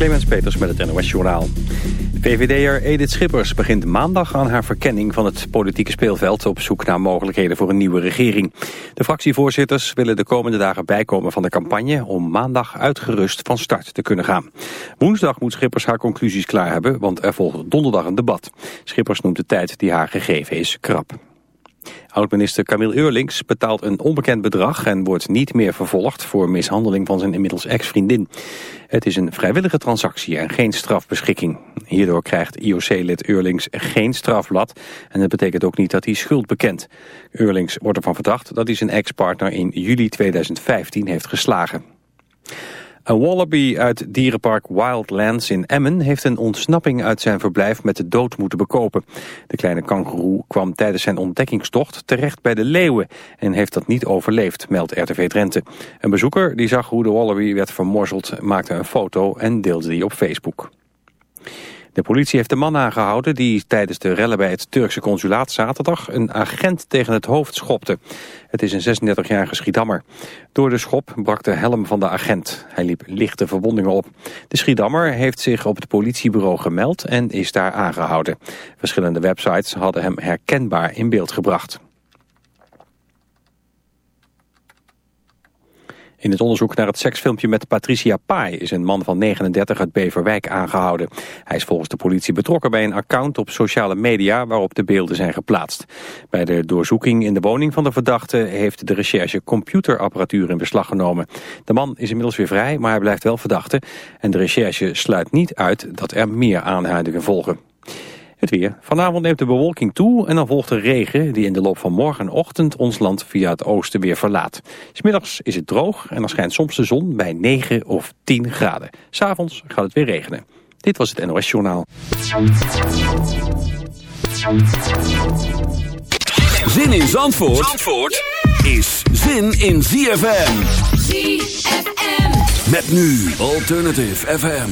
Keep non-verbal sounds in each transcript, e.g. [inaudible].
Clemens Peters met het NOS Journaal. VVD'er Edith Schippers begint maandag aan haar verkenning van het politieke speelveld... op zoek naar mogelijkheden voor een nieuwe regering. De fractievoorzitters willen de komende dagen bijkomen van de campagne... om maandag uitgerust van start te kunnen gaan. Woensdag moet Schippers haar conclusies klaar hebben... want er volgt donderdag een debat. Schippers noemt de tijd die haar gegeven is krap. Oud-minister Camille Eurlings betaalt een onbekend bedrag en wordt niet meer vervolgd voor mishandeling van zijn inmiddels ex-vriendin. Het is een vrijwillige transactie en geen strafbeschikking. Hierdoor krijgt IOC-lid Eurlings geen strafblad en dat betekent ook niet dat hij schuld bekent. Eurlings wordt ervan verdacht dat hij zijn ex-partner in juli 2015 heeft geslagen. Een wallaby uit dierenpark Wildlands in Emmen heeft een ontsnapping uit zijn verblijf met de dood moeten bekopen. De kleine kangoeroe kwam tijdens zijn ontdekkingstocht terecht bij de leeuwen en heeft dat niet overleefd, meldt RTV Drenthe. Een bezoeker die zag hoe de wallaby werd vermorzeld maakte een foto en deelde die op Facebook. De politie heeft de man aangehouden die tijdens de rellen bij het Turkse consulaat zaterdag een agent tegen het hoofd schopte. Het is een 36-jarige Schiedammer. Door de schop brak de helm van de agent. Hij liep lichte verwondingen op. De Schiedammer heeft zich op het politiebureau gemeld en is daar aangehouden. Verschillende websites hadden hem herkenbaar in beeld gebracht. In het onderzoek naar het seksfilmpje met Patricia Pai is een man van 39 uit Beverwijk aangehouden. Hij is volgens de politie betrokken bij een account op sociale media waarop de beelden zijn geplaatst. Bij de doorzoeking in de woning van de verdachte heeft de recherche computerapparatuur in beslag genomen. De man is inmiddels weer vrij, maar hij blijft wel verdachte. En de recherche sluit niet uit dat er meer aanhoudingen volgen. Het weer. Vanavond neemt de bewolking toe en dan volgt de regen die in de loop van morgenochtend ons land via het oosten weer verlaat. Smiddags is het droog en dan schijnt soms de zon bij 9 of 10 graden. S'avonds gaat het weer regenen. Dit was het NOS Journaal. Zin in Zandvoort, Zandvoort is zin in ZFM. ZFM. Met nu Alternative FM.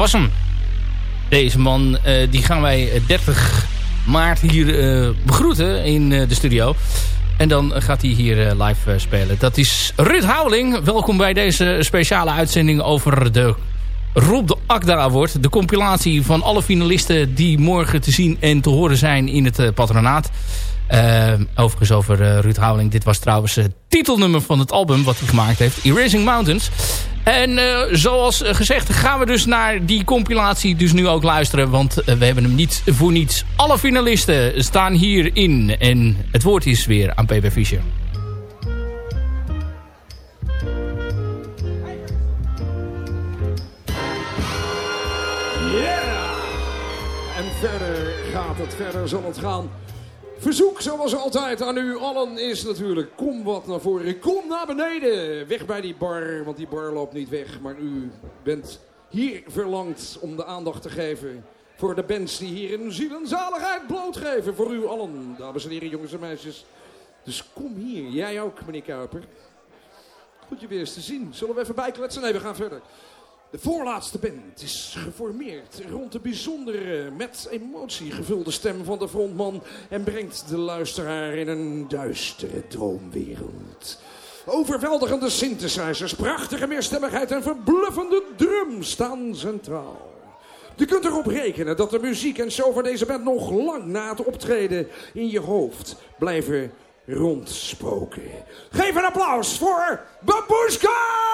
Was hem. Deze man, die gaan wij 30 maart hier begroeten in de studio. En dan gaat hij hier live spelen. Dat is Ruud Houweling. Welkom bij deze speciale uitzending over de Rob de Akda Award. De compilatie van alle finalisten die morgen te zien en te horen zijn in het patronaat. Overigens over Ruud Houweling. Dit was trouwens het titelnummer van het album wat hij gemaakt heeft. Erasing Mountains. En uh, zoals gezegd gaan we dus naar die compilatie dus nu ook luisteren. Want we hebben hem niet voor niets. Alle finalisten staan hierin. En het woord is weer aan P.B. Fischer. En verder gaat het, verder zal het gaan. Verzoek zoals altijd aan u allen is natuurlijk... kom wat naar voren, kom naar beneden. Weg bij die bar, want die bar loopt niet weg. Maar u bent hier verlangd om de aandacht te geven... voor de bands die hier in ziel en zaligheid blootgeven. Voor u allen, dames en heren, jongens en meisjes. Dus kom hier. Jij ook, meneer Kuiper. Goed je weer eens te zien. Zullen we even bijkletsen? Nee, we gaan verder. De voorlaatste band is geformeerd rond de bijzondere, met emotie gevulde stem van de frontman en brengt de luisteraar in een duistere droomwereld. Overweldigende synthesizers, prachtige meerstemmigheid en verbluffende drum staan centraal. Je kunt erop rekenen dat de muziek en show van deze band nog lang na het optreden in je hoofd blijven rondspoken. Geef een applaus voor Babushka!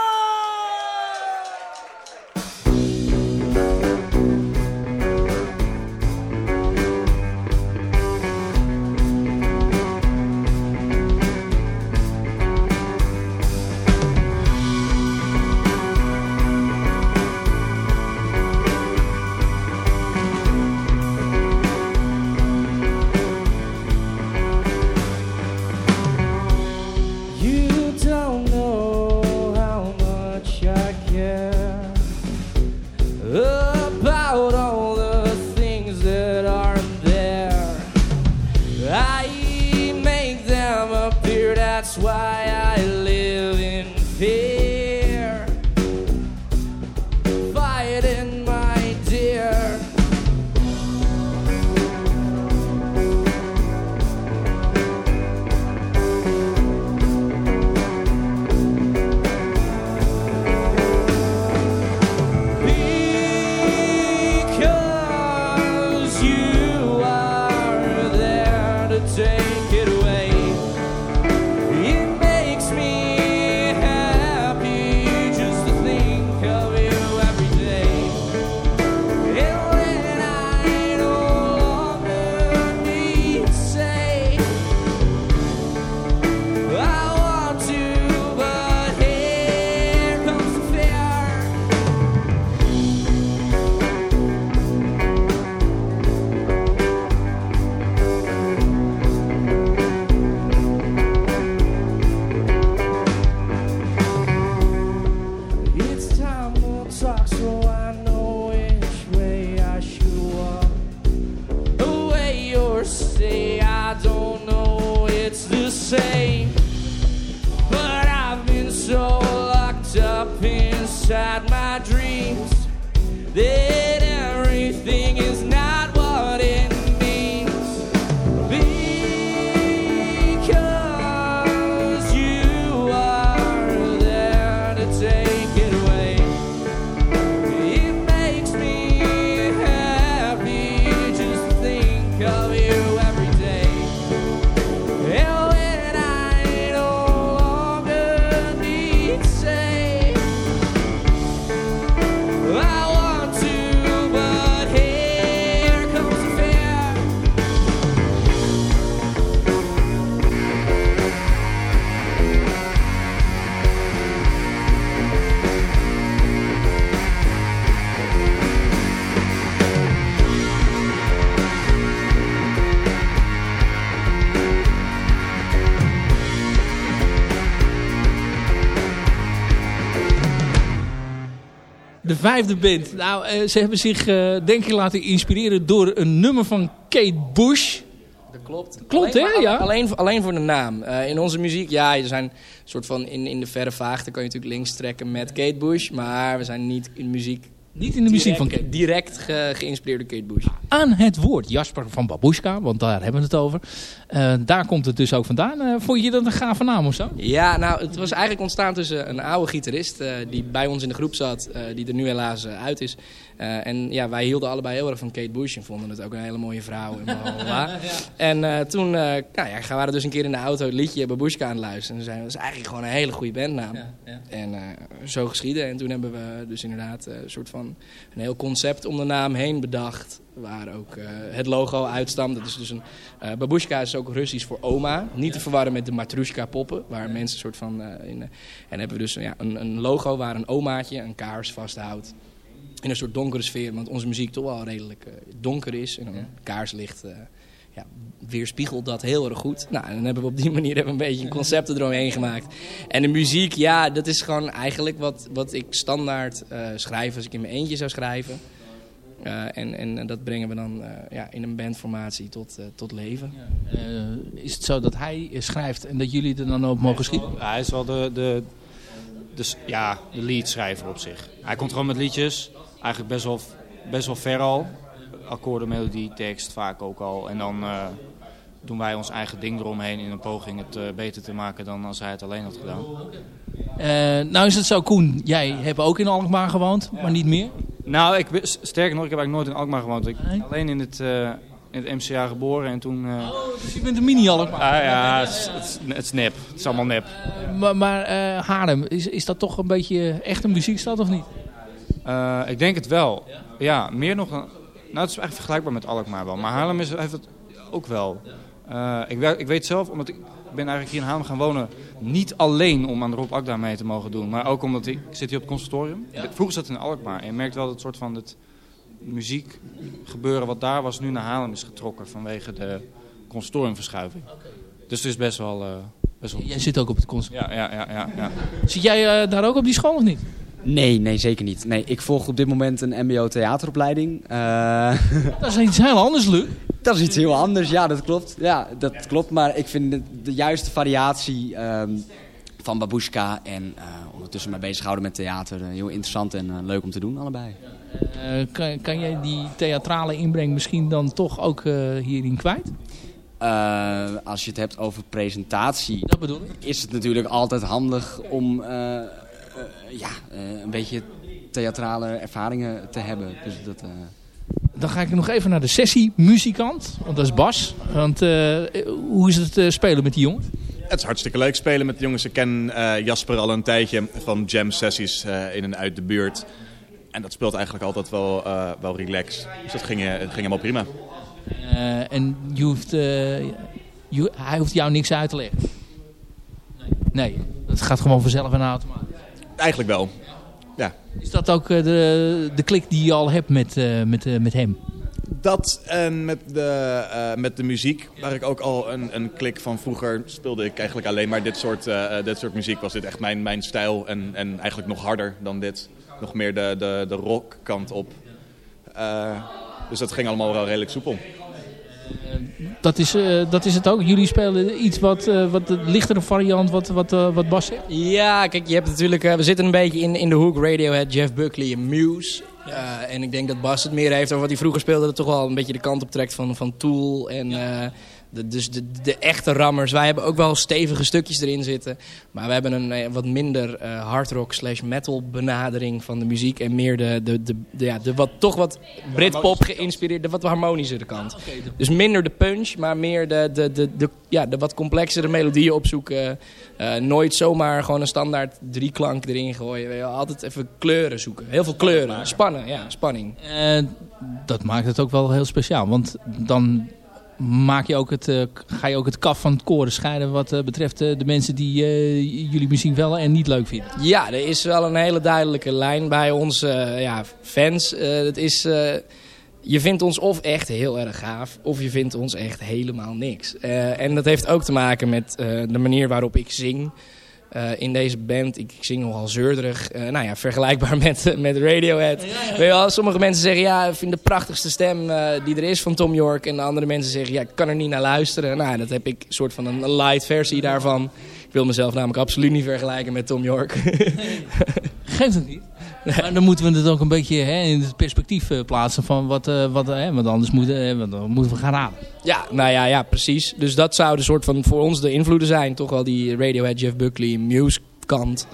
Vijfde band. Nou, uh, ze hebben zich uh, denk ik laten inspireren door een nummer van Kate Bush. Dat klopt. Klopt, hè? Ja. Alleen, alleen voor de naam. Uh, in onze muziek, ja, er zijn soort van in, in de verre vaagte kan je natuurlijk links trekken met Kate Bush. Maar we zijn niet in muziek Niet in de muziek van Direct- Kate. Direct ge- geïnspireerd door Kate Bush. Aan het woord Jasper van Babushka, want daar hebben we het over. Eh, daar komt het dus ook vandaan. Eh, vond je dat een gave naam of zo? Ja, nou, het was eigenlijk ontstaan tussen een oude gitarist eh, die bij ons in de groep zat, die er nu helaas uit is. Eh, en ja, wij hielden allebei heel erg van Kate Bush en vonden het ook een hele mooie vrouw. En, [laughs] en eh, toen nou ja, we waren dus een keer in de auto het liedje Babushka aan het luisteren. En zeiden we, dat is eigenlijk gewoon een hele goede bandnaam. En zo geschieden. En toen hebben we dus inderdaad een soort van een heel concept om de naam heen bedacht. Waar ook het logo uitstamt. Dat is dus een, babushka is ook Russisch voor oma. Niet te verwarren met de matrushka poppen. Waar mensen een soort van... in, en hebben we dus ja, een, een logo waar een omaatje een kaars vasthoudt. In een soort donkere sfeer. Want onze muziek toch wel redelijk eh, donker is. En een kaarslicht eh, ja, weerspiegelt dat heel erg goed. Nou, en dan hebben we op die [laughs] manier hebben we een beetje een concept eromheen gemaakt. En de muziek, ja, dat is gewoon eigenlijk wat, wat ik standaard eh, schrijf als ik in mijn eentje zou schrijven. Eh, en, en dat brengen we dan eh, ja, in een bandformatie tot, eh, tot leven. Eh, is het zo dat hij schrijft en dat jullie er dan op mogen schieten? Hij is wel de, de, de, ja, de leadschrijver op zich. Hij komt gewoon met liedjes. Eigenlijk best wel, best wel ver al. Akkoorden, melodie, tekst vaak ook al. En dan eh, doen wij ons eigen ding eromheen in een poging het eh, beter te maken dan als hij het alleen had gedaan. Eh, nou is het zo, Koen, jij hebt ook in Alkmaar gewoond, maar niet meer. Nou, ik, sterker nog, ik heb eigenlijk nooit in Alkmaar gewoond. Ik ben alleen in het, eh, in het MCA geboren en toen... eh, Dus je bent een mini-Alkmaar. ah ja, het is, het, is, het is nep. Het is allemaal nep. Maar, maar eh, Haarlem, is, is dat toch een beetje echt een muziekstad of niet? Eh, ik denk het wel. Ja, meer nog dan... Nou, het is eigenlijk vergelijkbaar met Alkmaar wel. Maar Haarlem is, heeft het ook wel. Eh, ik, weet- ik weet zelf, omdat ik, ben eigenlijk hier in Haarlem gaan wonen... niet alleen om aan de Rob Akda mee te mogen doen... maar ook omdat ik, ik zit hier op het conservatorium. Vroeger zat het in Alkmaar. En je merkt wel dat het soort van het muziek gebeuren wat daar was... nu naar Haarlem is getrokken vanwege de conservatoriumverschuiving. Dus het is best wel... eh, best wel Jij zit ook op het concert. ja, ja, ja, ja, ja. Zit jij daar ook op die school of niet? Nee, nee, zeker niet. Nee, ik volg op dit moment een mbo theateropleiding. Eh, [laughs] Dat is iets heel anders, Luc. dat is iets heel anders, ja, dat klopt. Ja, dat klopt, maar ik vind de, de juiste variatie ehm, van Babushka en eh, ondertussen mij bezighouden met theater eh, heel interessant en leuk om te doen, allebei. Kan, kan jij die theatrale inbreng misschien dan toch ook hierin kwijt? Als je het hebt over presentatie, Dat bedoel ik. is het natuurlijk altijd handig om ja, eh, een beetje theatrale ervaringen te hebben. Dus dat, eh, Dan ga ik nog even naar de sessiemuzikant, want dat is Bas. Want eh, hoe is het eh, spelen met die jongens? Het is hartstikke leuk spelen met de jongens. Ik ken eh, Jasper al een tijdje van jam sessies eh, in en uit de buurt. En dat speelt eigenlijk altijd wel, eh, wel relaxed. Dus dat ging, eh, ging helemaal prima. Eh, en je hoeft, eh, je- hij hoeft jou niks uit te leggen? Nee. Nee, het gaat gewoon vanzelf en automatisch. Eigenlijk wel. Ja. Is dat ook eh, de, de klik die je al hebt met, eh, met, eh, met hem? Dat en met de, met de muziek, waar ik ook al een, een klik van vroeger speelde ik eigenlijk alleen maar dit soort, dit soort muziek. Was dit echt mijn, mijn stijl en, en eigenlijk nog harder dan dit. Nog meer de, de, de rock kant op. Dus dat ging allemaal wel redelijk soepel. Dat is, eh, dat is het ook. Jullie spelen iets wat, eh, wat de lichtere variant wat, wat, eh, wat Bas zegt. Ja, kijk, je hebt natuurlijk, eh, we zitten een beetje in, in de hoek Radiohead, Jeff Buckley en Muse. Eh, en ik denk dat Bas het meer heeft over wat hij vroeger speelde. Dat toch wel een beetje de kant op trekt van, van Tool en eh, de, dus de, de echte rammers. Wij hebben ook wel stevige stukjes erin zitten. Maar we hebben een eh, wat minder eh hardrock slash metal benadering van de muziek. En meer de, de, de, de, ja, de wat, toch wat Britpop geïnspireerde, de wat harmonischere kant. Dus minder de punch, maar meer de, de, de, de, ja, de wat complexere melodieën opzoeken. Eh, nooit zomaar gewoon een standaard drieklank erin gooien. Weet je wel. Altijd even kleuren zoeken. Heel veel kleuren. Spannen, ja, spanning. Eh, dat maakt het ook wel heel speciaal. Want dan maak je ook het, eh, ga je ook het kaf van het koren scheiden... wat eh, betreft eh, de mensen die jullie misschien wel en niet leuk vinden. Ja, er is wel een hele duidelijke lijn bij onze ja, fans. Het is, je vindt ons of echt heel erg gaaf, of je vindt ons echt helemaal niks. En dat heeft ook te maken met de manier waarop ik zing. Eh, in deze band, ik, ik zing nogal zeurderig. Eh, nou ja, vergelijkbaar [laughs] met, met Radiohead. Weet je wel, sommige mensen zeggen, ja, ik vind de prachtigste stem eh, die er is van Tom York. En de andere mensen zeggen, ja, ik kan er niet naar luisteren. Nou, dat heb ik een soort van een light versie daarvan. Ik wil mezelf namelijk absoluut niet vergelijken met Tom York. [laughs] Geeft het niet. [laughs] Maar dan moeten we het ook een beetje hè, in het perspectief eh, plaatsen van wat, uh, wat hè, want anders moeten, dan moeten we gaan raden. Ja, nou ja, ja, precies. Dus dat zou de soort van voor ons de invloeden zijn. Toch wel die Radiohead, Jeff Buckley, Muse kant.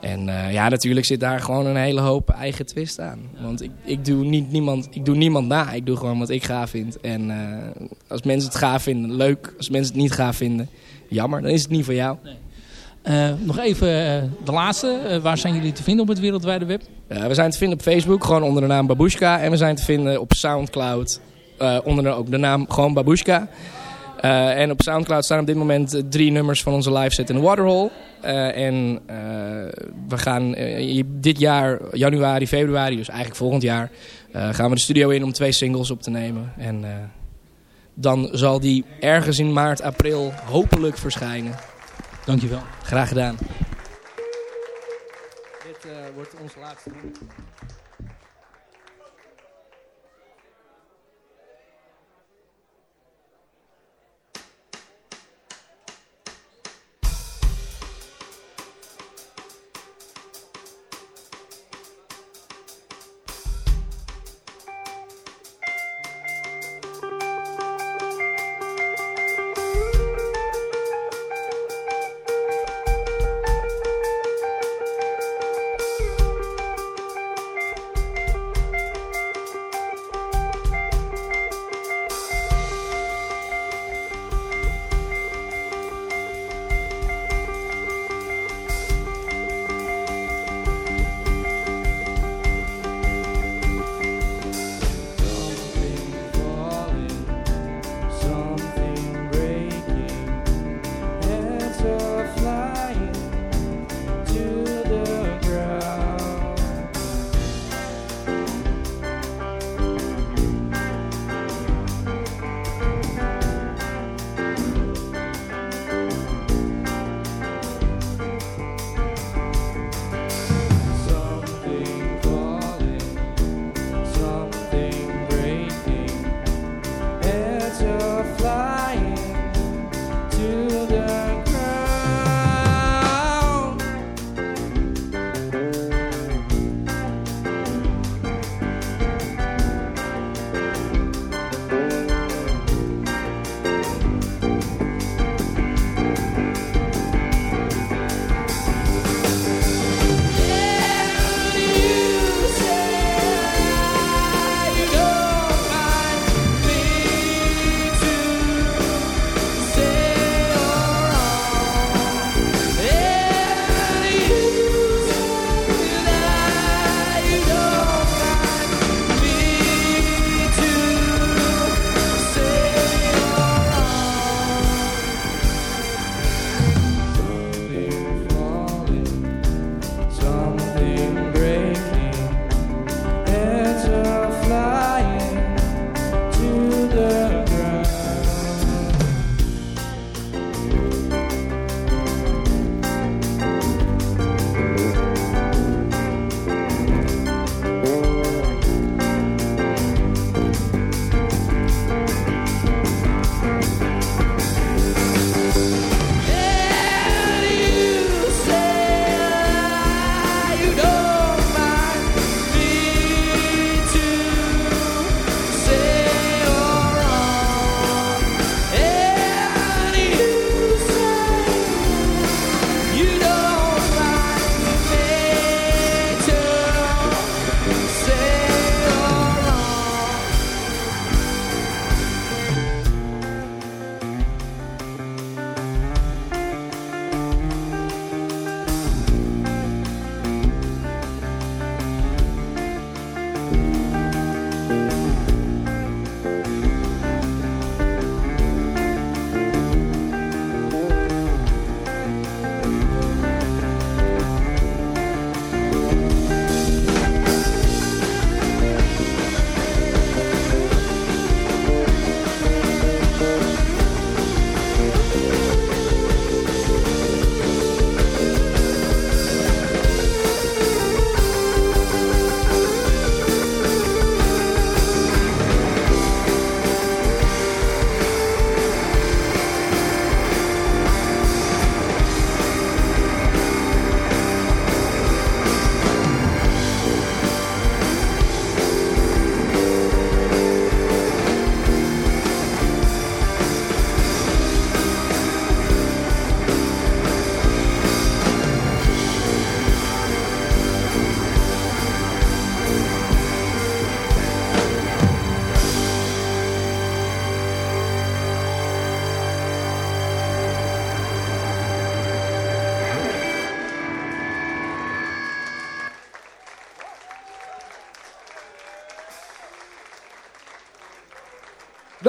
En ja, natuurlijk zit daar gewoon een hele hoop eigen twist aan. Want ik, ik, doe, niet niemand, ik doe niemand na. Ik doe gewoon wat ik gaaf vind. En als mensen het gaaf vinden, leuk. Als mensen het niet gaaf vinden, jammer. Dan is het niet voor jou. Nee. Uh, nog even uh, de laatste. Uh, waar zijn jullie te vinden op het wereldwijde web? we zijn te vinden op Facebook, gewoon onder de naam Babushka. En we zijn te vinden op Soundcloud, onder de, ook de naam gewoon Babushka. en op Soundcloud staan op dit moment drie nummers van onze live set in de Waterhole. en we gaan dit jaar, januari, februari, dus eigenlijk volgend jaar, gaan we de studio in om twee singles op te nemen. En dan zal die ergens in maart, april hopelijk verschijnen. Dankjewel. Graag gedaan. Dit uh, wordt ons laatste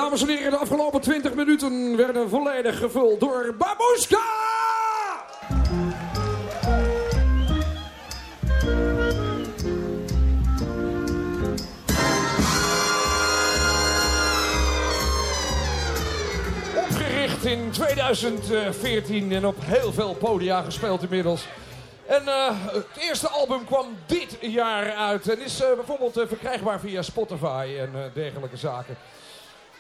dames en heren, de afgelopen 20 minuten werden volledig gevuld door Babushka! Opgericht in 2014 en op heel veel podia gespeeld inmiddels. En eh, het eerste album kwam dit jaar uit en is eh, bijvoorbeeld eh, verkrijgbaar via Spotify en dergelijke zaken.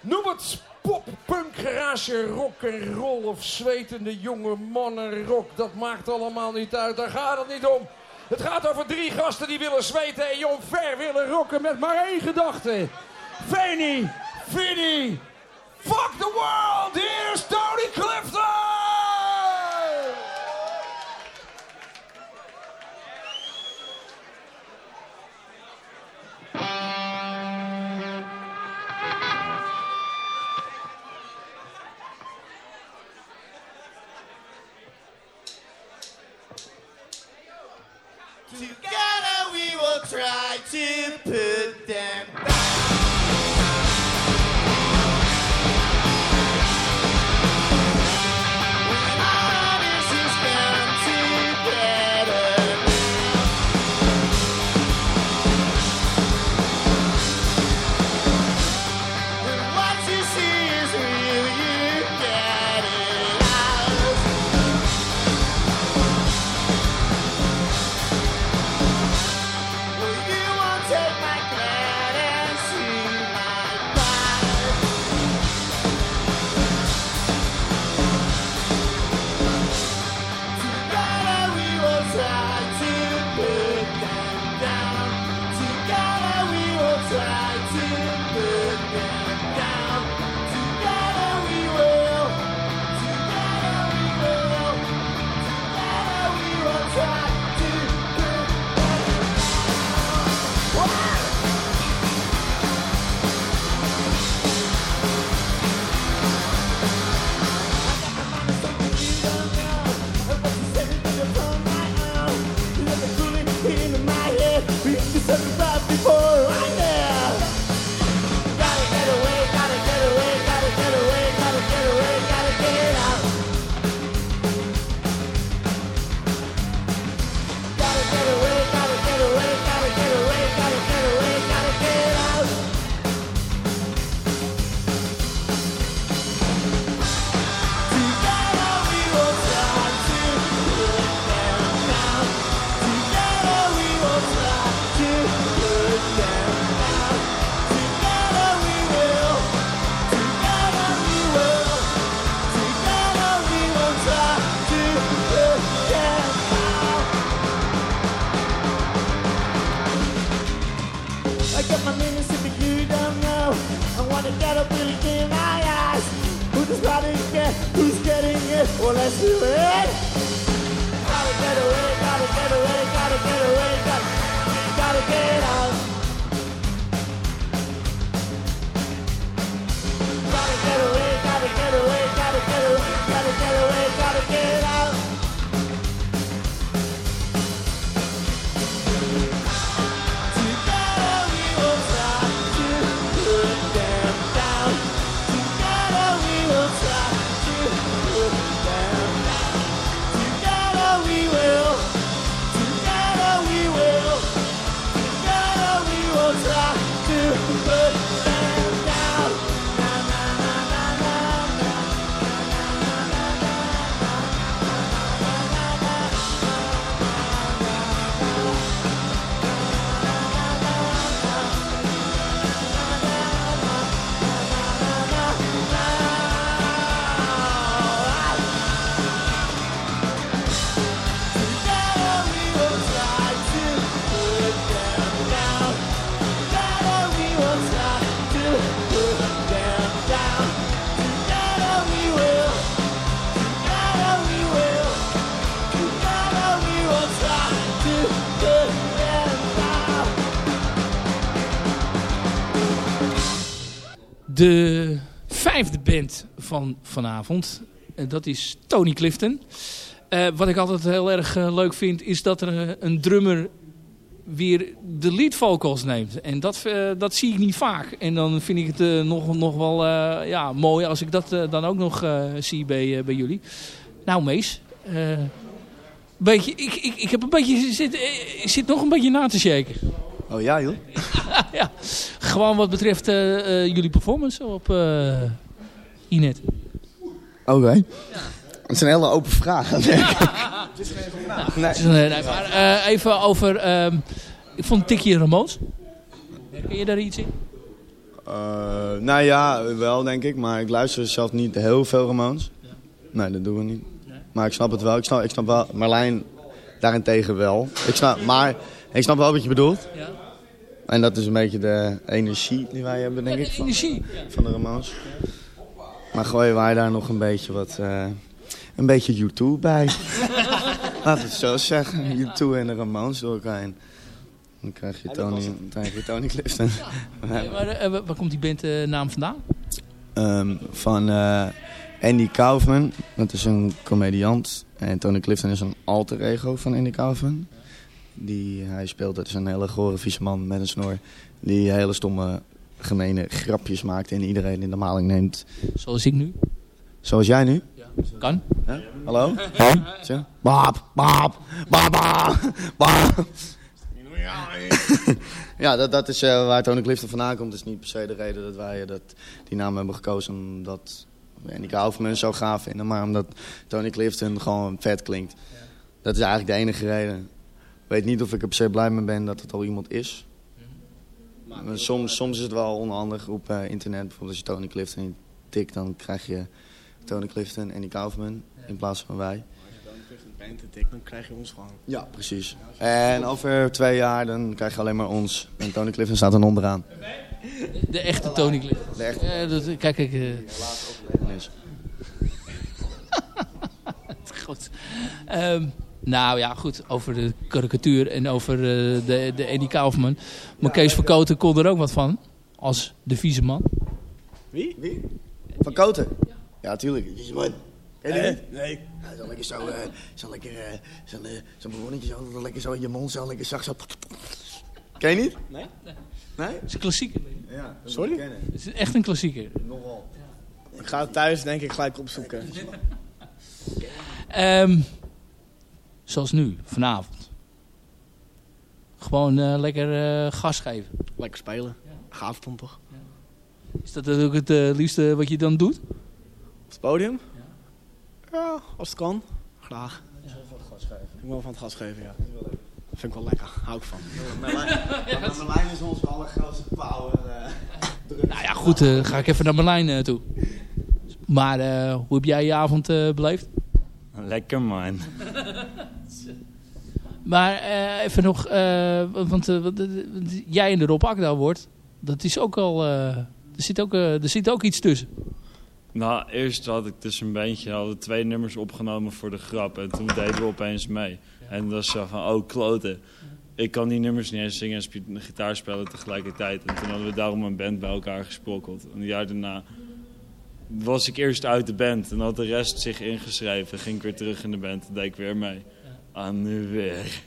Noem het pop, punk, garage, rock en roll of zwetende jonge mannen rock. Dat maakt allemaal niet uit, daar gaat het niet om. Het gaat over drie gasten die willen zweten en jong ver willen rocken met maar één gedachte. Fanny, Finny, fuck the world, here's the to de vijfde band van vanavond. En dat is Tony Clifton. Eh, wat ik altijd heel erg eh, leuk vind is dat er een drummer weer de lead vocals neemt. En dat, dat zie ik niet vaak. En dan vind ik het nog, nog wel ja, mooi als ik dat dan ook nog zie bij, bij jullie. Nou Mees, beetje, ik, ik, ik heb een beetje, zit, zit nog een beetje na te shaken. Oh ja, joh. [laughs] ja, gewoon wat betreft eh, eh, jullie performance op eh Inet. Oké. Het is een hele open vraag. [laughs] Nee. Nee. Het is een, nee, maar, eh, even over... ehm, ik vond Tikkie Ramones. Ken je daar iets in? Eh, nou ja, wel denk ik. Maar ik luister zelf niet heel veel Ramones. Nee, dat doen we niet. Maar ik snap het wel. Ik snap, ik snap wel. Marlijn daarentegen wel. Ik snap, maar ik snap wel wat je bedoelt. Ja. En dat is een beetje de energie die wij hebben, denk Ja, ik. de Van, energie. van de Ramones. Maar gooien wij daar nog een beetje wat... eh, een beetje U2 bij. [laughs] Laten we het zo zeggen. U2 en de Ramones door elkaar heen. Dan krijg je Tony, dan krijg je Tony Clifton. Nee, maar, eh, waar komt die bandnaam vandaan? Ehm, van eh, Andy Kaufman. Dat is een comediant. En Tony Clifton is een alter ego van Andy Kaufman. Die, hij speelt, dat is een hele gore vieze man met een snor. Die hele stomme, gemene grapjes maakt en iedereen in de maling neemt. Zoals ik nu. Zoals jij nu? Kan. Hè? Hallo? Zo? Baap, baap, baap, baap, baap. Ja, dat, dat is eh, waar Tony Clifton vandaan komt. Dat is niet per se de reden dat wij eh, dat, die naam hebben gekozen. Omdat Andy Kaufman zo gaaf vinden. Maar omdat Tony Clifton gewoon vet klinkt. Dat is eigenlijk de enige reden. Ik weet niet of ik er per se blij mee ben dat het al iemand is. Maar soms, soms is het wel onhandig op eh, internet. Bijvoorbeeld als je Tony Clifton tikt, dan krijg je Tony Clifton en Andy Kaufman in plaats van wij. dan krijg je ons gewoon. Ja, precies. En over twee jaar dan krijg je alleen maar ons. En Tony Clifton staat er onderaan. De echte Tony Clifton. De echte. Eh, dat, kijk, kijk. eh, Is. [laughs] goed. Ehm, nou ja, goed. Over de karikatuur en over eh, de, de Eddie Kaufman. Maar Kees Verkoten kon er ook wat van. Als de vieze man. Wie? Wie? Van Koten? Ja, tuurlijk. Jezus, man. Ken je Nee, niet? nee. Hij zo lekker zo, eh, zo lekker, eh, zo'n eh, ballonnetje zo, dat lekker zo in je mond, zo lekker zacht zo. Ken je niet? Nee. Nee? Het is een klassieker. Ja. dat Sorry? Het is echt een klassieker. Nogal. Ik ga het thuis denk ik gelijk opzoeken. Ehm, zoals nu, vanavond. Gewoon eh, lekker eh, gas geven. Lekker spelen. Gaaf dan toch? Is dat ook het eh, liefste wat je dan doet? Op het podium? Ja, als het kan. Graag. Ik ben wel van het gas geven, ja. Vind ik wel lekker. Hou ik van. Merlijn [laughs] is onze allergrootste power. eh, [laughs] Nou ja, goed. eh, ga ik even naar Berlijn eh, toe. Maar eh, hoe heb jij je avond eh, beleefd? Lekker man. [laughs] Maar eh, even nog, eh, want eh, jij in de Rob Akda wordt, dat is ook al, er, zit ook, er zit ook iets tussen. Nou, eerst had ik dus een bandje, hadden we twee nummers opgenomen voor de grap. En toen deden we opeens mee. En dat was zo van, oh kloten. Ik kan die nummers niet eens zingen en gitaar spelen tegelijkertijd. En toen hadden we daarom een band bij elkaar gesprokkeld. Een jaar daarna was ik eerst uit de band. En had de rest zich ingeschreven. Ging ik weer terug in de band en deed ik weer mee. Ah, nu weer.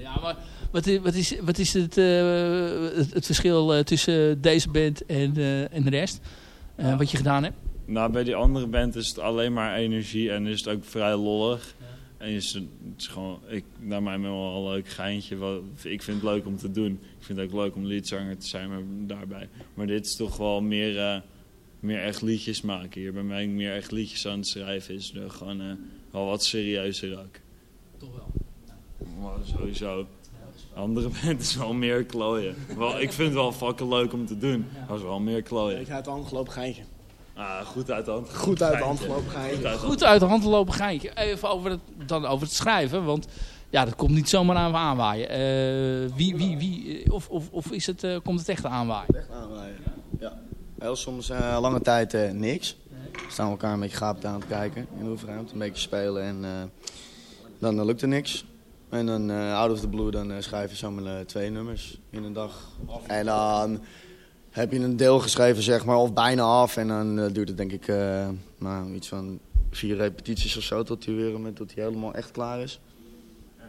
Ja, maar wat is, wat is, wat is het, eh, het, het verschil eh, tussen deze band en, eh, en de rest? Wat je gedaan hebt? Nou, bij die andere band is het alleen maar energie en is het ook vrij lollig. En is het, het is gewoon, ik, naar mij wel een leuk geintje. Wat, ik vind het leuk om te doen. Ik vind het ook leuk om liedzanger te zijn maar daarbij. Maar dit is toch wel meer, meer echt liedjes maken. Hier bij mij meer echt liedjes aan het schrijven is er gewoon eh, wel wat serieuzer ook. Toch wel. Maar sowieso. De andere [laughs] band is wel meer klooien. Wel, ik vind het wel fucking leuk om te doen. Maar is wel meer klooien. Beetje uit de hand gelopen geintje. Ah, goed uit de hand. Goed uit de hand Geintje. gelopen geintje. Goed uit de hand lopen geintje. Even over het, dan over het schrijven, want ja, dat komt niet zomaar aan aanwaaien. Eh, wie, wie, wie, of, of, of is het, eh, komt het echt aanwaaien? Echt aanwaaien. Ja. Heel soms eh, lange tijd eh, niks. We staan elkaar een beetje gaap aan het kijken in de oefenruimte. Een beetje spelen en eh, dan eh, lukt er niks. En dan eh, out of the blue dan eh, schrijf je zomaar twee nummers in een dag. En dan heb je een deel geschreven zeg maar, of bijna af. En dan duurt het denk ik eh, nou, iets van vier repetities of zo tot hij weer tot hij helemaal echt klaar is.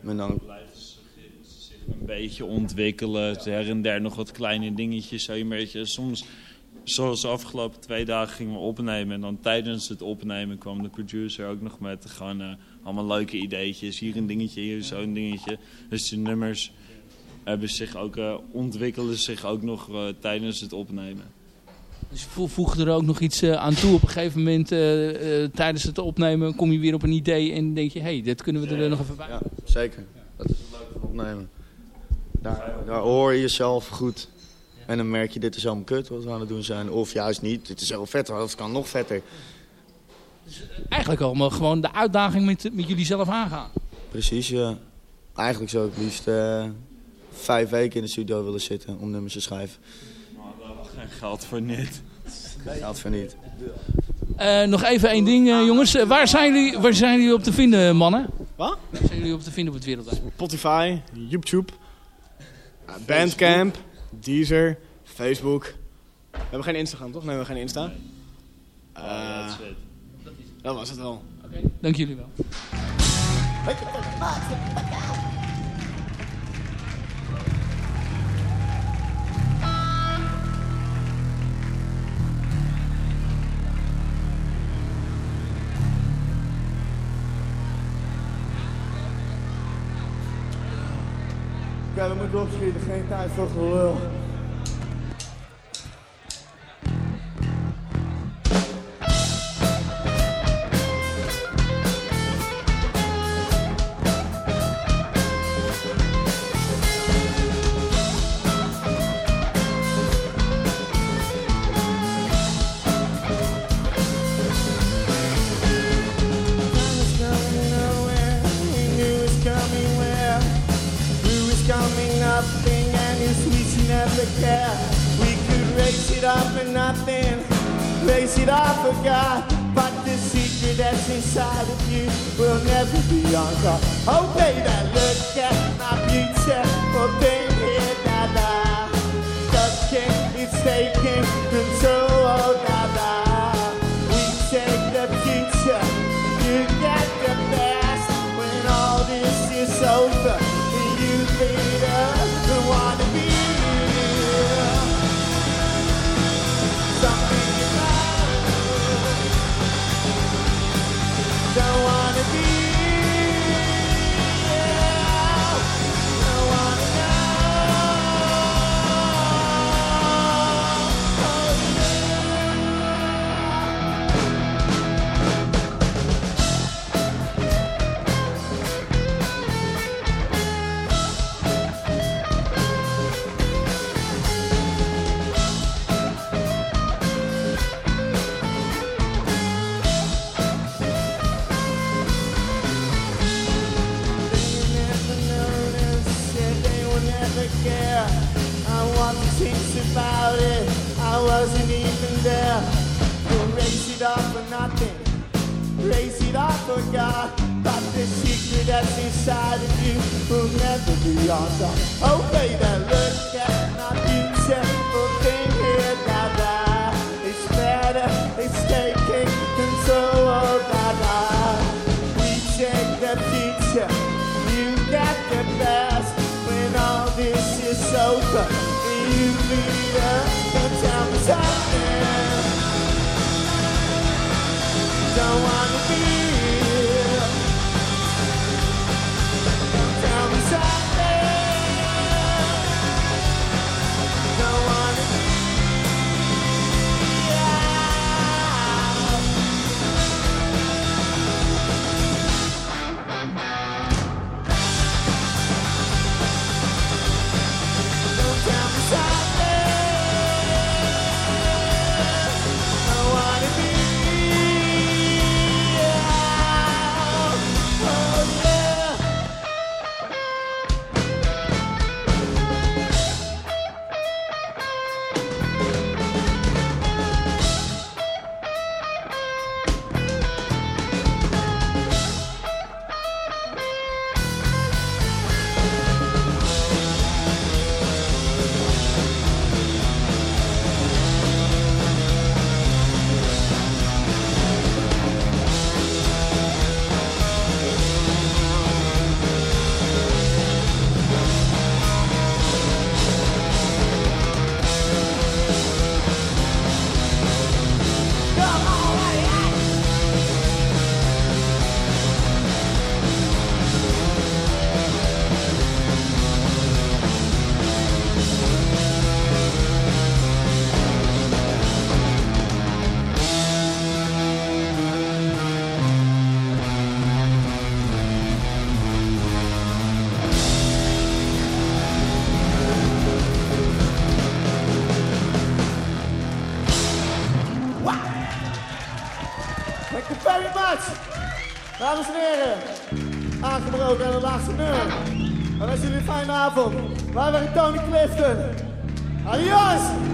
En dan een beetje ontwikkelen. Her en der nog wat kleine dingetjes. Zo een beetje. Soms, zoals de afgelopen twee dagen gingen we opnemen. En dan tijdens het opnemen kwam de producer ook nog met gewoon eh, allemaal leuke ideetjes. Hier een dingetje, hier zo'n dingetje. Dus de nummers hebben zich ook, eh, ontwikkelen zich ook nog eh, tijdens het opnemen. Dus vo- voeg er ook nog iets aan toe. Op een gegeven moment tijdens het opnemen kom je weer op een idee en denk je, hé, hey, dit kunnen we er nog even bij. Ja, zeker. Dat is het leuke van opnemen. Daar, daar hoor je jezelf goed. En dan merk je, dit is helemaal kut wat we aan het doen zijn. Of juist niet, dit is heel vet, het kan nog vetter. Eigenlijk allemaal gewoon de uitdaging met, met jullie zelf aangaan. Precies, ja. Eigenlijk zou ik liefst eh, vijf weken in de studio willen zitten om nummers te schrijven. Maar was geen geld voor niet. Geld voor niet. Eh, nog even één ding, eh, jongens. Eh, waar, zijn jullie, waar zijn jullie op te vinden, mannen? Wat? Waar zijn jullie op te vinden op het wereldwijd? Spotify, YouTube, eh, Bandcamp, Deezer, Facebook. We hebben geen Instagram, toch? Nee, we hebben geen Insta. Eh, dat was het wel. Dank jullie wel. We moeten opschieten, geen tijd voor gelul. Raise it up for nothing, raise it up for God. But the secret that's inside of you will never be uncovered. Oh, baby, look at my beautiful thing here, da. The king is taking control, Don't wasn't even there. We'll raise it up for nothing, raise it up for God. But the secret that's inside of you will never be undone. Oh, baby, look at my beautiful thing here, da da. It's better, it's taking control, oh, da da. We take the future. You got the best when all this is over. Something. Don't wanna be avond. Wij zijn Tony Clifton. Adios!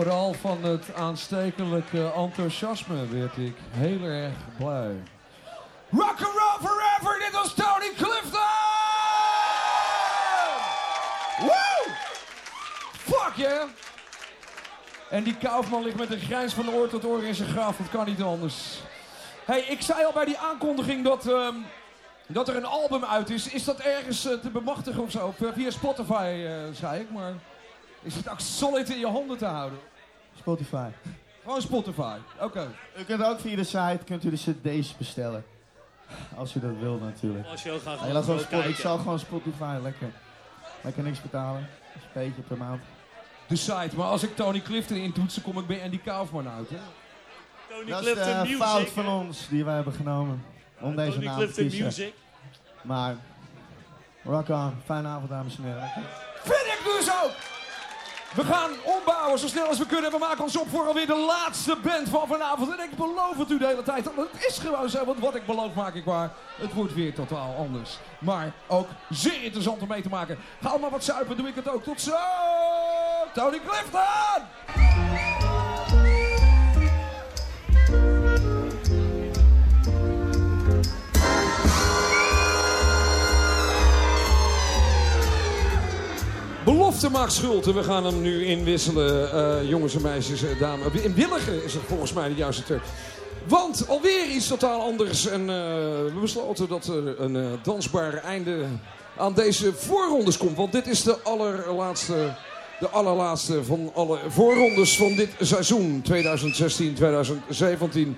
Vooral van het aanstekelijke enthousiasme werd ik heel erg blij. Rock and roll forever, dit was Tony Clifton! Woo! Fuck yeah! En die Kaufman ligt met een grijns van oor tot oor in zijn graf, dat kan niet anders. hey, ik zei al bij die aankondiging dat, ehm, dat er een album uit is. Is dat ergens eh, te bemachtigen of zo? Via Spotify, eh, zei ik, maar... Is het ook solid in je handen te houden? Spotify. Gewoon Spotify, oké. U kunt ook via de site kunt u de cd's bestellen. Als u dat wil natuurlijk. Als je ook graag wil gewoon Spo- ik zal gewoon Spotify lekker. Lekker niks betalen. Een beetje per maand. De site, maar als ik Tony Clifton intoets, dan kom ik bij Andy Kaufman uit, hè? Tony dat is de Music, fout hè? van ons die wij hebben genomen. Om deze Tony naam te Clifton kiezen. Music. Maar, rock on. Fijne avond dames en heren. Vind ik dus ook! We gaan ombouwen zo snel als we kunnen. We maken ons op voor alweer de laatste band van vanavond. En ik beloof het u de hele tijd. want Het is gewoon zo, want wat ik beloof maak ik waar. Het wordt weer totaal anders. Maar ook zeer interessant om mee te maken. Ga allemaal wat zuipen, doe ik het ook. Tot zo! Tony Clifton! Belofte maakt schuld en we gaan hem nu inwisselen. eh, jongens en meisjes, eh, dames. Inwilligen is het volgens mij de juiste term. Want alweer iets totaal anders. En eh, we besloten dat er een dansbaar einde aan deze voorrondes komt. Want dit is de allerlaatste, de allerlaatste van alle voorrondes van dit seizoen 2016-2017.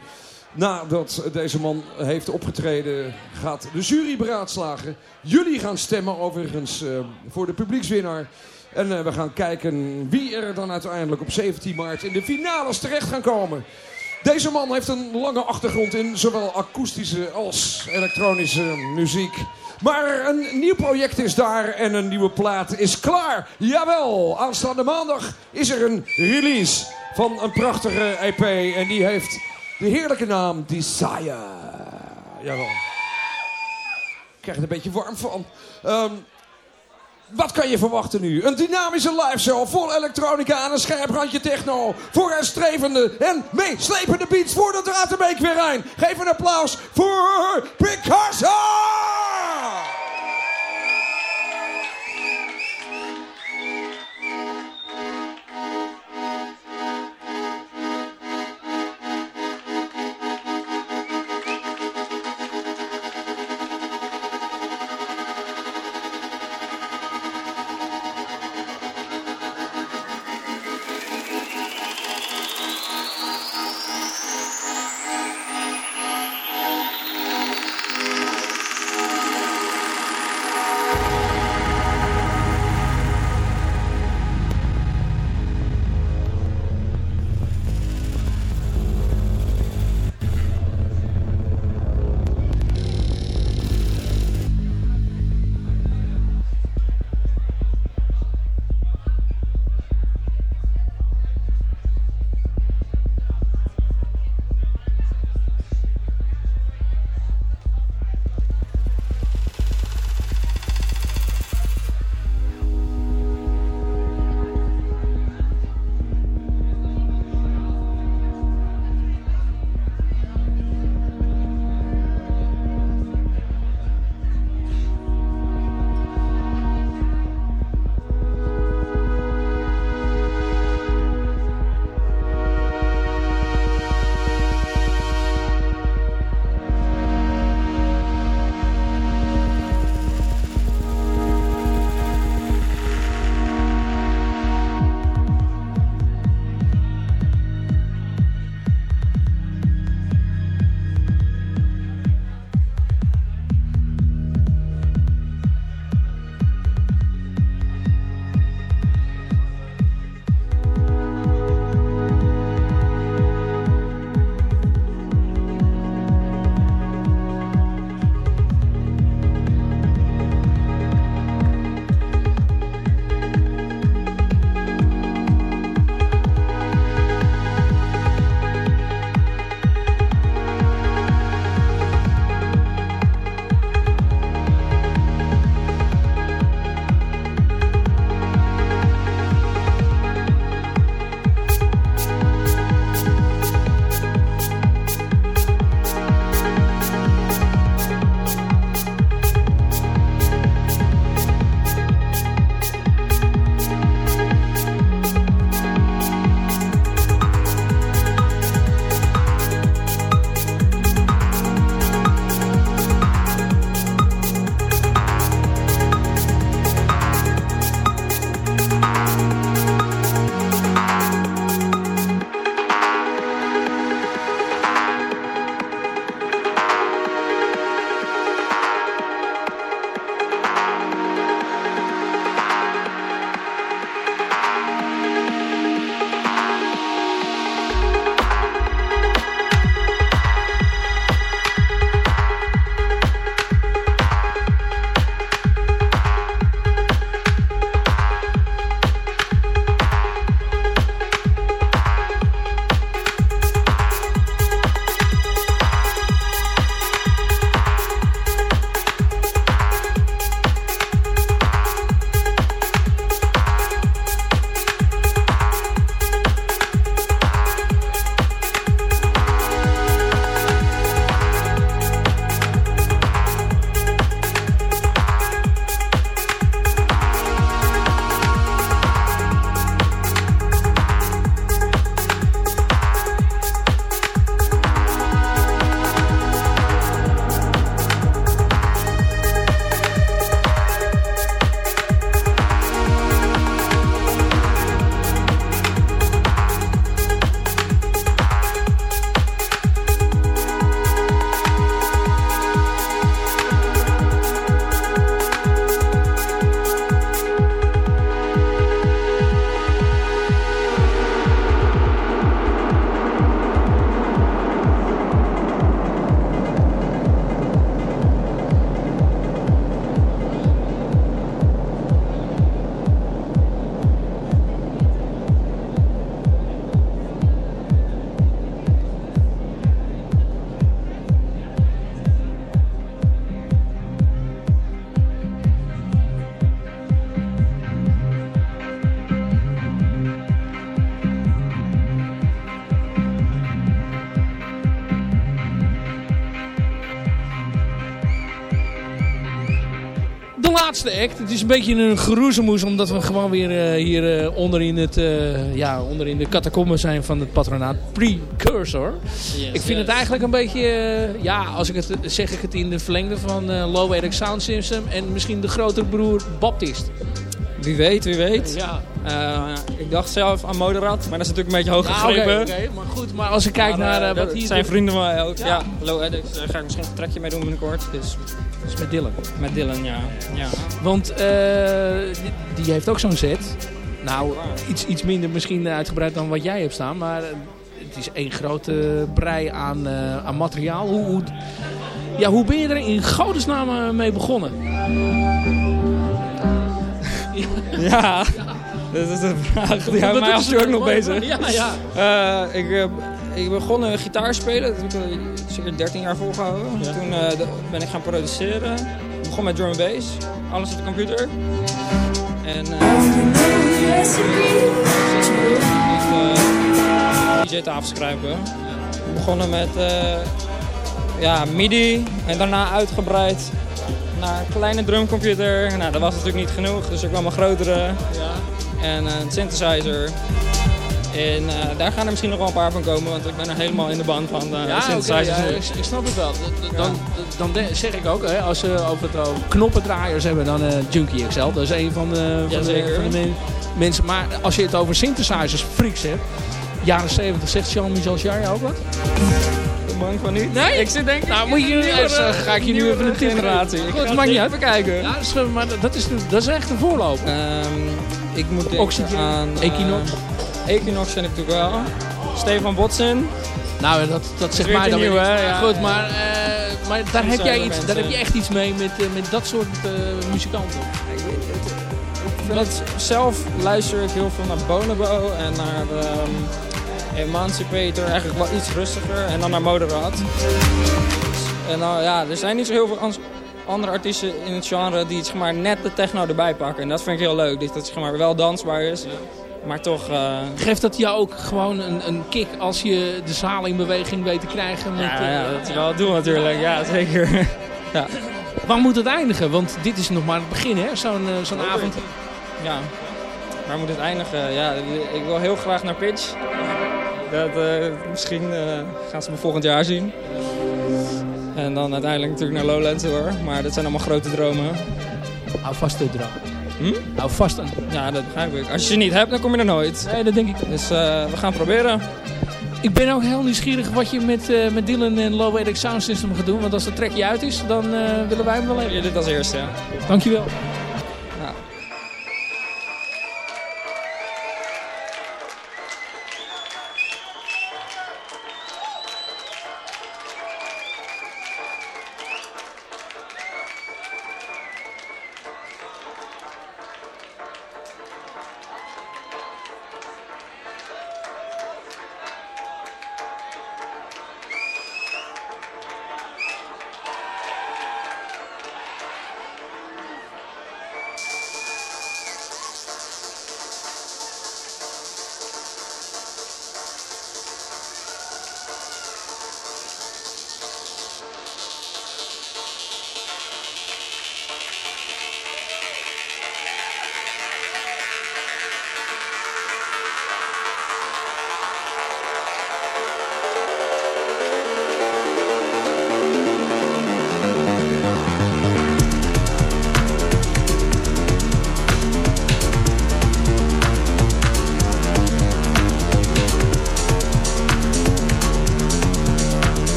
Nadat deze man heeft opgetreden, gaat de jury beraadslagen. Jullie gaan stemmen overigens voor de publiekswinnaar. En eh, we gaan kijken wie er dan uiteindelijk op 17 maart in de finales terecht gaan komen. Deze man heeft een lange achtergrond in zowel akoestische als elektronische muziek. Maar een nieuw project is daar en een nieuwe plaat is klaar. Jawel, aanstaande maandag is er een release van een prachtige EP. En die heeft de heerlijke naam Desire. Jawel. krijg er een beetje warm van. Ehm, wat kan je verwachten nu? Een dynamische liveshow vol elektronica en een scherp randje techno. Vooruitstrevende en meeslepende beats voor de Dratenbeek weer rein. Geef een applaus voor Picasso! Laatste act. Het is een beetje een geroezemoes, omdat we gewoon weer eh, hier eh, onder, in het, eh, ja, onder in de catacomben zijn van het patronaat. Precursor. ik vind het eigenlijk een beetje, ja, als ik het zeg ik het in de verlengde van eh, Low Eric Sound System en misschien de grotere broer Baptist. Wie weet, wie weet. Ja. Eh, ik dacht zelf aan Moderat, maar dat is natuurlijk een beetje hoog Ja, gegrepen. oké, maar goed, maar als ik kijk Maar, naar eh, eh, wat dat hier... zijn vrienden van mij ook. Ja. Ja, Low Addicts, daar ga ik misschien een trekje mee doen binnenkort. Dus, is met Dylan. Met Dylan, ja. ja. Want eh, die, die heeft ook zo'n set. Nou, iets, iets minder misschien uitgebreid dan wat jij hebt staan. Maar het is één grote brei aan, eh, aan materiaal. Hoe, hoe, ja, hoe ben je er in godesnaam mee begonnen? Ja, [laughs] dat is een vraag. Die houdt mij af ook nog bezig. Ja, ja. Eh, ik, eh, ik begon eh, gitaar spelen. Dat heb ik zeker 13 jaar volgehouden. Toen ben ik gaan produceren. Ik begon met drum en bass. Alles op de computer. En eh uh, DJ-tafel schrijven. Begonnen met ja, MIDI en daarna uitgebreid naar een kleine drumcomputer. Nou, dat was natuurlijk niet genoeg, dus ik kwam een grotere en een synthesizer. En eh, daar gaan er misschien nog wel een paar van komen, want ik ben er helemaal in de band van de Ja, synthesizers ja, nu. ik, ik snap het wel. Dan, dan de- zeg ik ook, hè, als ze over het over knoppendraaiers hebben, dan eh Junkie XL. Dat is een van de, van de, Jazeker. van de men- mensen. Maar als je het over synthesizers freaks hebt, jaren 70, zegt Jean-Michel Jarre ook wat? Bang van niet. Nee? Ik zit denk ik Nou, moet je, de eens, eh, ga ik je nu even een tip generatie. Ik Goed, maakt niet uit. even kijken. Ja, dat is, eh, maar dat is, dat is echt een voorloper. Ehm, ik moet denken Oxygen, aan... eh, Equinox. Equinox ken ik natuurlijk wel. Stefan Botsen. Nou, dat, dat zegt mij dan nieuw, weer? Ja, Goed, ja. maar, eh, maar daar, heb jij iets, daar heb je echt iets mee met, eh, met dat soort eh, muzikanten. Ik vind het, zelf luister ik heel veel naar Bonobo en naar ehm, Emancipator. Eigenlijk wel iets rustiger. En dan naar Moderat. En dan, ja, er zijn niet zo heel veel andere artiesten in het genre die zeg maar, net de techno erbij pakken. En dat vind ik heel leuk. Dat het zeg maar, wel dansbaar is. Maar toch... eh, Geeft dat jou ook gewoon een, een kick als je de zaal in beweging weet te krijgen? Met, ja, eh, ja, dat is wel het doel natuurlijk. Ja, [laughs] zeker. ja. Waar moet het eindigen? Want dit is nog maar het begin, hè? Zo'n eh, zo'n avond. Ja, waar moet het eindigen? Ja, ik wil heel graag naar Pitch. Dat, misschien gaan ze me volgend jaar zien. En dan uiteindelijk natuurlijk naar Lowlands hoor. Maar dat zijn allemaal grote dromen. Hou vast de droom. Hm? Hou vast aan. Ja, dat begrijp ik. Als je ze niet hebt, dan kom je er nooit. Nee, dat denk ik. Dus eh, we gaan proberen. Ik ben ook heel nieuwsgierig wat je met, eh, met Dylan en Low Eric Sound System gaat doen. Want als dat trekje uit is, dan eh, willen wij hem wel even. Je dit als eerste, ja. Dankjewel.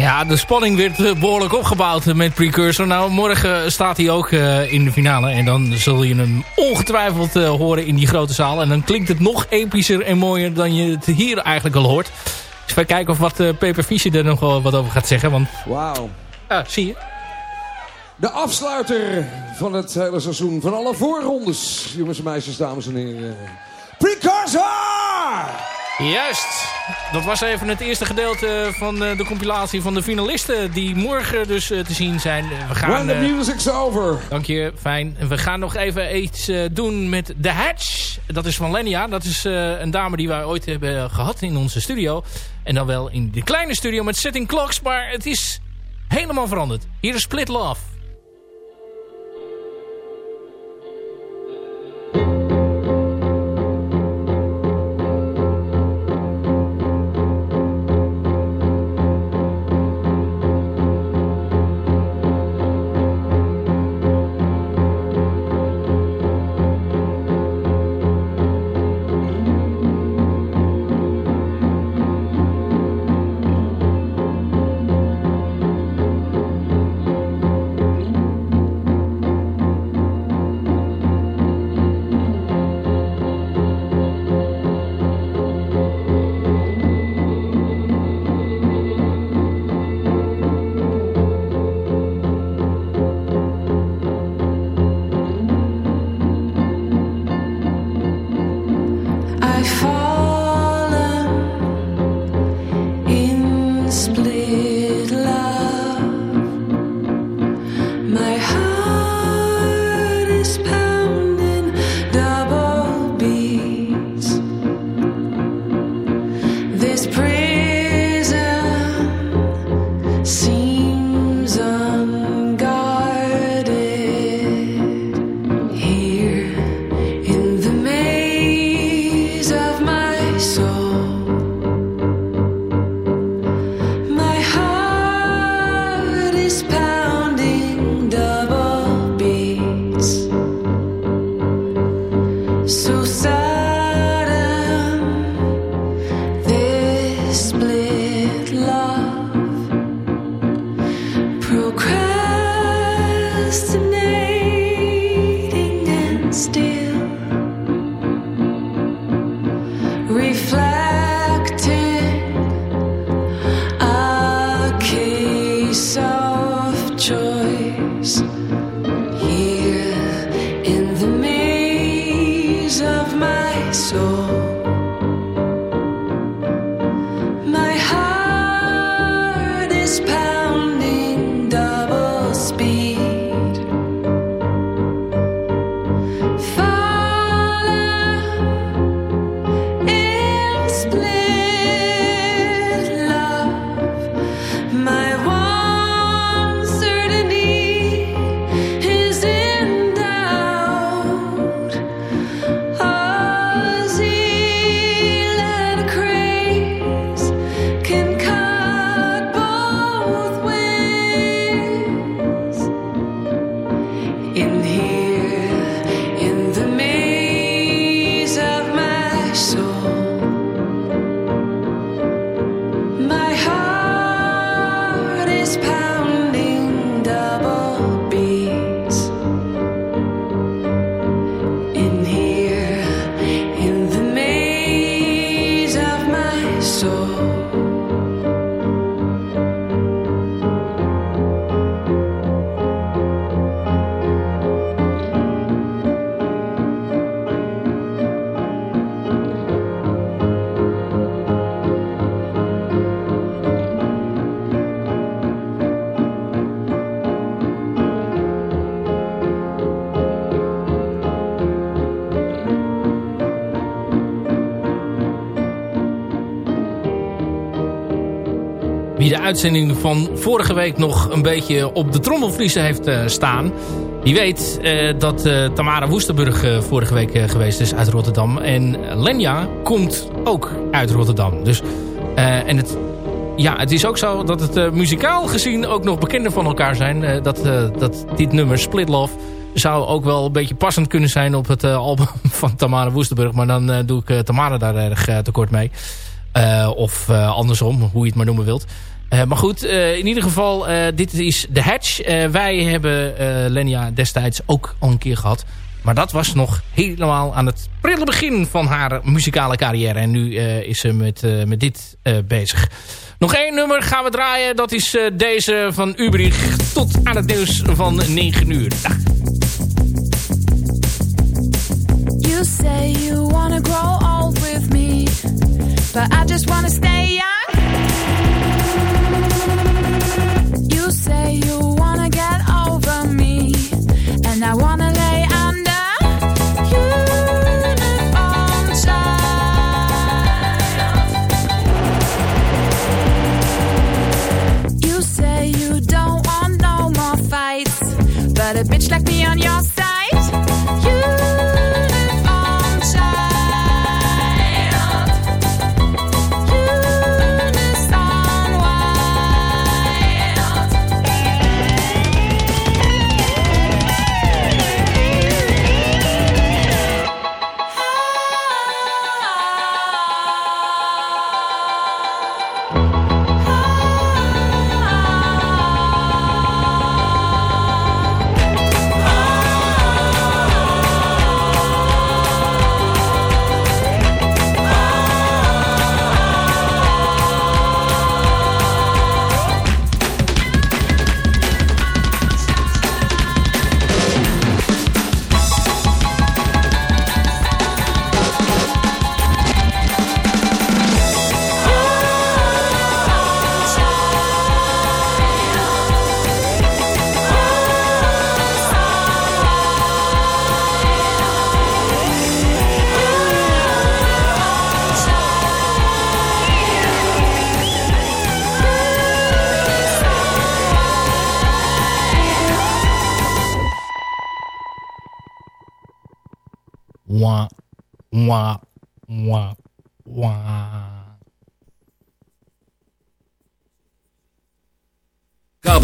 Ja, de spanning werd eh, behoorlijk opgebouwd eh, met Precursor. Nou, morgen staat hij ook eh, in de finale. En dan zul je hem ongetwijfeld eh, horen in die grote zaal. En dan klinkt het nog epischer en mooier dan je het hier eigenlijk al hoort. Dus wij kijken of wat eh Peper Fischer er nog wel wat over gaat zeggen. Want Wauw. ja, zie je. De afsluiter van het hele seizoen. Van alle voorrondes. Jongens en meisjes, dames en heren. Precursor! Juist. Dat was even het eerste gedeelte van eh, de compilatie van de finalisten. Die morgen dus eh, te zien zijn. Eh, We gaan, When the music's over. Dank je, fijn. We gaan nog even iets doen met The Hatch. Dat is van Lenia. Dat is een dame die wij ooit hebben gehad in onze studio. En dan wel in de kleine studio met Setting Clocks. Maar het is helemaal veranderd. Hier is Split Love. Uitzending van vorige week nog een beetje op de trommelvliezen heeft eh, staan... die weet eh, dat eh, Tamara Woesterburg vorige week geweest is uit Rotterdam. En Lenja komt ook uit Rotterdam. Dus, en het, ja, het is ook zo dat het muzikaal gezien ook nog bekender van elkaar zijn. Dat, dat dit nummer Split Love zou ook wel een beetje passend kunnen zijn op het album [laughs] van Tamara Woesterburg. Maar dan doe ik Tamara daar erg tekort mee. Of andersom, hoe je het maar noemen wilt. Eh, maar goed, eh, in ieder geval, eh, dit is The Hatch. Wij hebben Lenia destijds ook al een keer gehad. Maar dat was nog helemaal aan het prille begin van haar muzikale carrière. En nu is ze met, met dit bezig. Nog één nummer gaan we draaien. Dat is deze van Ubrich. Tot aan het nieuws van 9 uur. Dag. You say you wanna grow old with me, but I just wanna stay young.